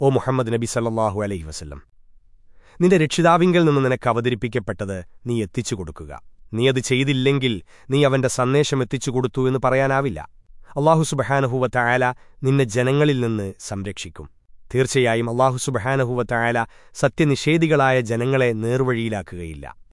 ഓ മുഹമ്മദ് നബി സല്ലാഹു അലൈഹി വസല്ലം നിന്റെ രക്ഷിതാവിങ്കിൽ നിന്ന് നിനക്ക് അവതരിപ്പിക്കപ്പെട്ടത് നീ എത്തിച്ചു കൊടുക്കുക. നീ അത് ചെയ്തില്ലെങ്കിൽ നീ അവന്റെ സന്ദേശം എത്തിച്ചു കൊടുത്തു എന്ന് പറയാനാവില്ല. അള്ളാഹു സുബഹാനഹുവ ആയാല നിന്നെ ജനങ്ങളിൽ നിന്ന് സംരക്ഷിക്കും. തീർച്ചയായും അള്ളാഹു സുബഹാനഹുവ ആയാല സത്യനിഷേധികളായ ജനങ്ങളെ നേർവഴിയിലാക്കുകയില്ല.